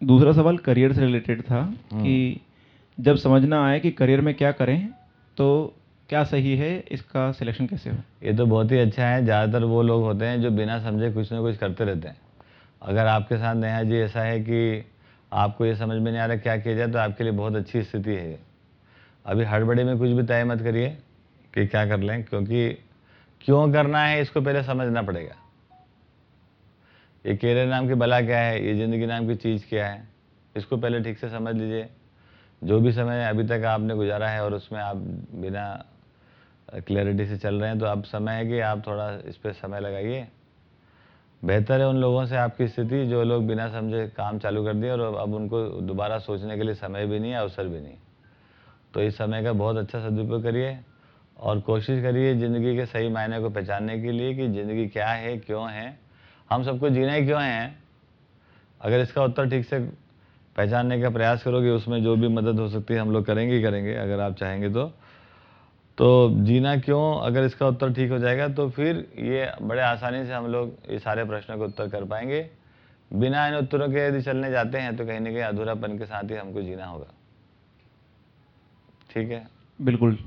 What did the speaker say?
दूसरा सवाल करियर से रिलेटेड था हम्म। कि जब समझना आए कि करियर में क्या करें तो क्या सही है इसका सिलेक्शन कैसे हो? ये तो बहुत ही अच्छा है। ज़्यादातर वो लोग होते हैं जो बिना समझे कुछ ना कुछ करते रहते हैं। अगर आपके साथ नेहा जी ऐसा है कि आपको ये समझ में नहीं आ रहा क्या किया जाए तो आपके लिए बहुत अच्छी स्थिति है। अभी हड़बड़ी में कुछ भी तय मत करिए कि क्या कर लें क्योंकि क्यों करना है इसको पहले समझना पड़ेगा। ये केरियर नाम की बला क्या है? ये ज़िंदगी नाम की चीज़ क्या है? इसको पहले ठीक से समझ लीजिए। जो भी समय अभी तक आपने गुजारा है और उसमें आप बिना क्लैरिटी से चल रहे हैं तो अब समय है कि आप थोड़ा इस पर समय लगाइए। बेहतर है उन लोगों से आपकी स्थिति जो लोग बिना समझे काम चालू कर दिए और अब उनको दोबारा सोचने के लिए समय भी नहीं है, अवसर भी नहीं। तो इस समय का बहुत अच्छा सदुपयोग करिए और कोशिश करिए ज़िंदगी के सही मायने को पहचानने के लिए कि ज़िंदगी क्या है, क्यों है हम सबको जीना क्यों हैं? अगर इसका उत्तर ठीक से पहचानने का प्रयास करोगे, उसमें जो भी मदद हो सकती है, हम लोग करेंगे ही करेंगे, अगर आप चाहेंगे तो। तो जीना क्यों? अगर इसका उत्तर ठीक हो जाएगा तो फिर ये बड़े आसानी से हम लोग ये सारे प्रश्नों के उत्तर कर पाएँगे। बिना इन उत्तरों के यदि चलने जाते हैं तो कहीं ना कहीं अधूरापन के साथ ही हमको जीना होगा। ठीक है? बिल्कुल।